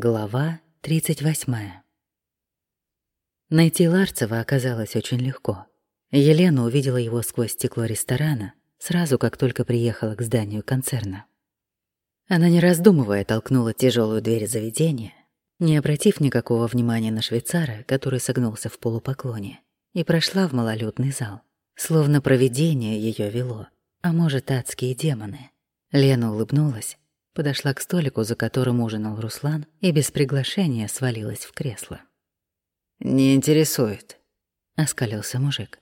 Глава 38. Найти Ларцева оказалось очень легко. Елена увидела его сквозь стекло ресторана, сразу как только приехала к зданию концерна. Она, не раздумывая, толкнула тяжелую дверь заведения, не обратив никакого внимания на швейцара, который согнулся в полупоклоне, и прошла в малолюдный зал. Словно провидение ее вело, а может, адские демоны. Лена улыбнулась, подошла к столику, за которым ужинал Руслан, и без приглашения свалилась в кресло. «Не интересует», — оскалился мужик.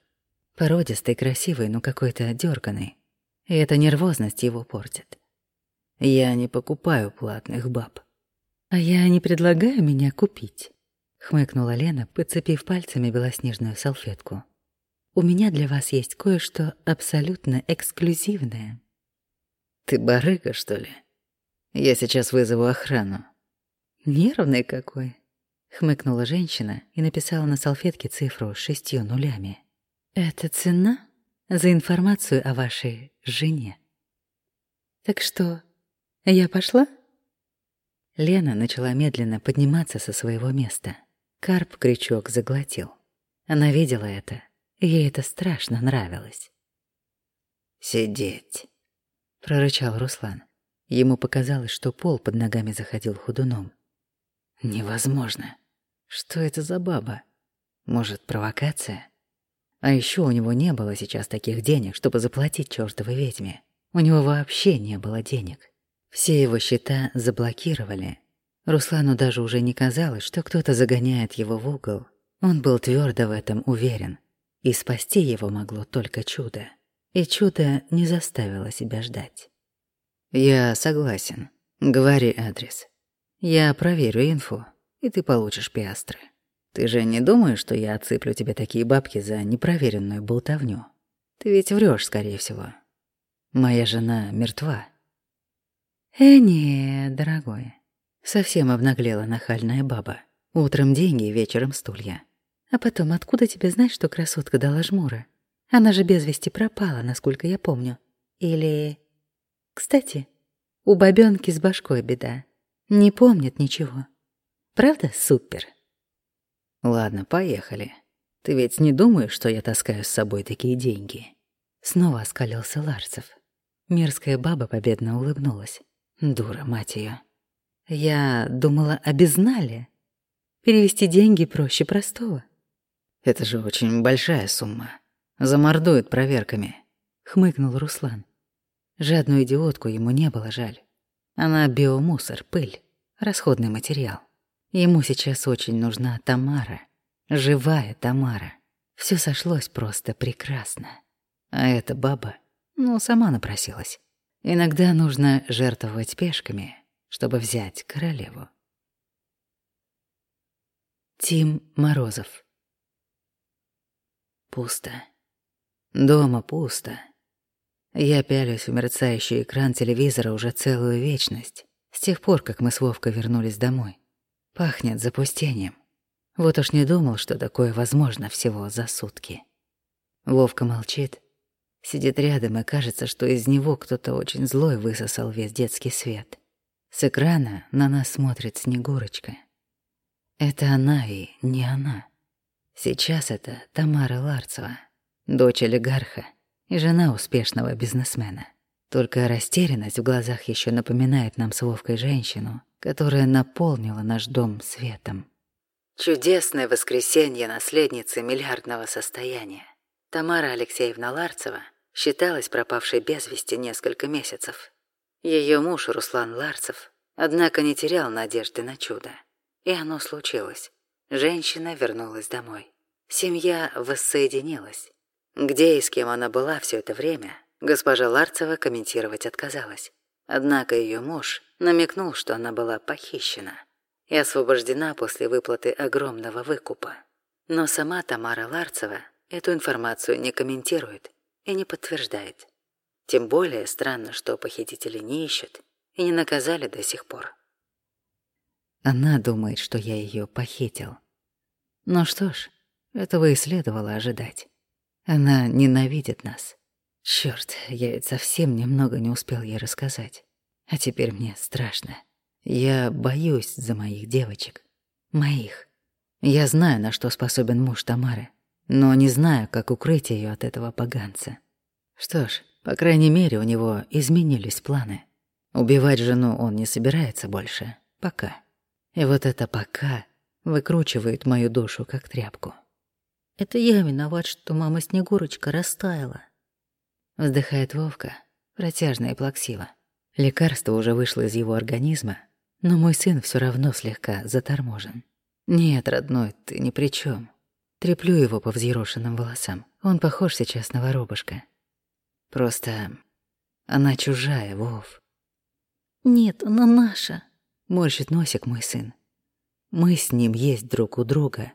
Породистый, красивый, но какой-то дёрганый. И эта нервозность его портит. «Я не покупаю платных баб». «А я не предлагаю меня купить», — хмыкнула Лена, подцепив пальцами белоснежную салфетку. «У меня для вас есть кое-что абсолютно эксклюзивное». «Ты барыга, что ли?» Я сейчас вызову охрану». «Нервный какой», — хмыкнула женщина и написала на салфетке цифру с шестью нулями. «Это цена за информацию о вашей жене. Так что, я пошла?» Лена начала медленно подниматься со своего места. Карп крючок заглотил. Она видела это, ей это страшно нравилось. «Сидеть», — прорычал Руслан. Ему показалось, что пол под ногами заходил худуном. Невозможно. Что это за баба? Может, провокация? А еще у него не было сейчас таких денег, чтобы заплатить чёртовой ведьме. У него вообще не было денег. Все его счета заблокировали. Руслану даже уже не казалось, что кто-то загоняет его в угол. Он был твердо в этом уверен. И спасти его могло только чудо. И чудо не заставило себя ждать. «Я согласен. Говори адрес. Я проверю инфу, и ты получишь пиастры. Ты же не думаешь, что я отсыплю тебе такие бабки за непроверенную болтовню? Ты ведь врёшь, скорее всего. Моя жена мертва». «Э, не, дорогой». Совсем обнаглела нахальная баба. Утром деньги, вечером стулья. А потом, откуда тебе знать, что красотка дала жмура? Она же без вести пропала, насколько я помню. Или кстати, у бабёнки с башкой беда. Не помнит ничего. Правда, супер? Ладно, поехали. Ты ведь не думаешь, что я таскаю с собой такие деньги? Снова оскалился Ларцев. Мерзкая баба победно улыбнулась. Дура, мать её. Я думала, обезнали. Перевести деньги проще простого. Это же очень большая сумма. Замордуют проверками. Хмыкнул Руслан. Жадную идиотку ему не было жаль. Она биомусор, пыль, расходный материал. Ему сейчас очень нужна Тамара. Живая Тамара. Все сошлось просто прекрасно. А эта баба, ну, сама напросилась. Иногда нужно жертвовать пешками, чтобы взять королеву. Тим Морозов Пусто. Дома пусто. Я пялюсь в мерцающий экран телевизора уже целую вечность, с тех пор, как мы с Вовкой вернулись домой. Пахнет запустением. Вот уж не думал, что такое возможно всего за сутки. Вовка молчит, сидит рядом, и кажется, что из него кто-то очень злой высосал весь детский свет. С экрана на нас смотрит Снегурочка. Это она и не она. Сейчас это Тамара Ларцева, дочь олигарха, и жена успешного бизнесмена. Только растерянность в глазах еще напоминает нам с Вовкой женщину, которая наполнила наш дом светом. Чудесное воскресенье наследницы миллиардного состояния. Тамара Алексеевна Ларцева считалась пропавшей без вести несколько месяцев. Ее муж Руслан Ларцев, однако, не терял надежды на чудо. И оно случилось. Женщина вернулась домой. Семья воссоединилась. Где и с кем она была все это время, госпожа Ларцева комментировать отказалась. Однако ее муж намекнул, что она была похищена и освобождена после выплаты огромного выкупа. Но сама Тамара Ларцева эту информацию не комментирует и не подтверждает. Тем более странно, что похитители не ищут и не наказали до сих пор. Она думает, что я ее похитил. Ну что ж, этого и следовало ожидать. Она ненавидит нас. Чёрт, я ведь совсем немного не успел ей рассказать. А теперь мне страшно. Я боюсь за моих девочек. Моих. Я знаю, на что способен муж Тамары, но не знаю, как укрыть ее от этого поганца. Что ж, по крайней мере, у него изменились планы. Убивать жену он не собирается больше. Пока. И вот это «пока» выкручивает мою душу, как тряпку. «Это я виноват, что мама Снегурочка растаяла», — вздыхает Вовка, протяжно и плаксиво. Лекарство уже вышло из его организма, но мой сын все равно слегка заторможен. «Нет, родной, ты ни при чем. Треплю его по взъерошенным волосам. Он похож сейчас на воробушка. Просто она чужая, Вов. «Нет, она наша», — морщит носик мой сын. «Мы с ним есть друг у друга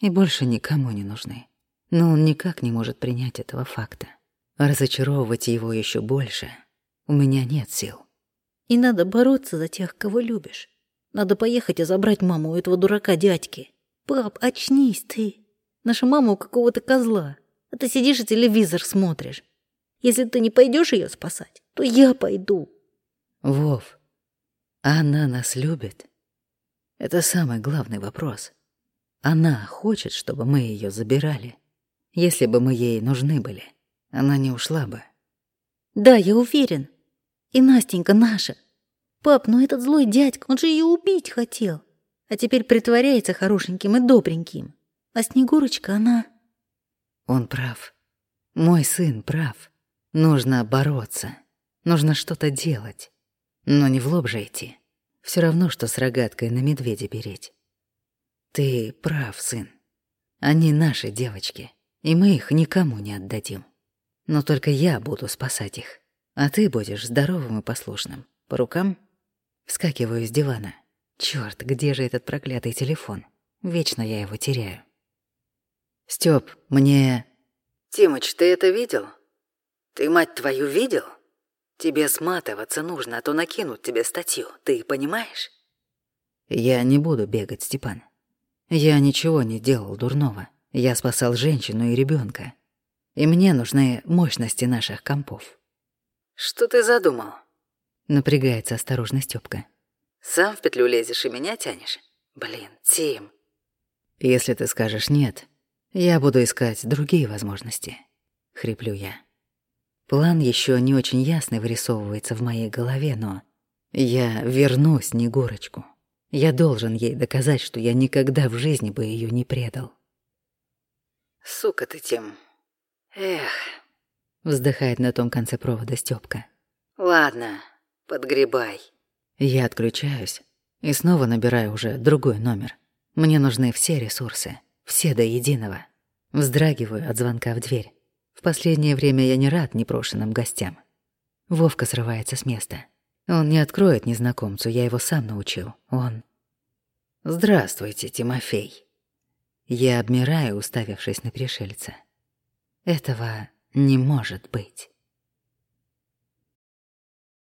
и больше никому не нужны. Но он никак не может принять этого факта. Разочаровывать его еще больше у меня нет сил». «И надо бороться за тех, кого любишь. Надо поехать и забрать маму у этого дурака дядьки. Пап, очнись ты. Наша мама у какого-то козла, а ты сидишь и телевизор смотришь. Если ты не пойдешь ее спасать, то я пойду». Вов, она нас любит? Это самый главный вопрос. Она хочет, чтобы мы ее забирали. Если бы мы ей нужны были, она не ушла бы. Да, я уверен. И Настенька наша. Пап, ну этот злой дядька, он же ее убить хотел. А теперь притворяется хорошеньким и добреньким. А Снегурочка, она... Он прав. Мой сын прав. Нужно бороться. Нужно что-то делать. Но не в лоб же идти. Все равно, что с рогаткой на медведя переть. Ты прав, сын. Они наши девочки, и мы их никому не отдадим. Но только я буду спасать их, а ты будешь здоровым и послушным. По рукам? Вскакиваю с дивана. Чёрт, где же этот проклятый телефон? Вечно я его теряю. Стёп, мне... Тимыч, ты это видел? Ты, мать твою, видел? Тебе сматываться нужно, а то накинут тебе статью, ты понимаешь? Я не буду бегать, Степан. Я ничего не делал дурного. Я спасал женщину и ребенка. И мне нужны мощности наших компов. Что ты задумал? Напрягается осторожно Стёпка. Сам в петлю лезешь и меня тянешь? Блин, Тим. Если ты скажешь «нет», я буду искать другие возможности. Хриплю я. План еще не очень ясно вырисовывается в моей голове, но я верну Снегурочку. Я должен ей доказать, что я никогда в жизни бы ее не предал. Сука ты, Тим. Эх, вздыхает на том конце провода Стёпка. Ладно, подгребай. Я отключаюсь и снова набираю уже другой номер. Мне нужны все ресурсы, все до единого. Вздрагиваю от звонка в дверь последнее время я не рад непрошенным гостям. Вовка срывается с места. Он не откроет незнакомцу, я его сам научил. Он... «Здравствуйте, Тимофей». Я обмираю, уставившись на пришельца. Этого не может быть.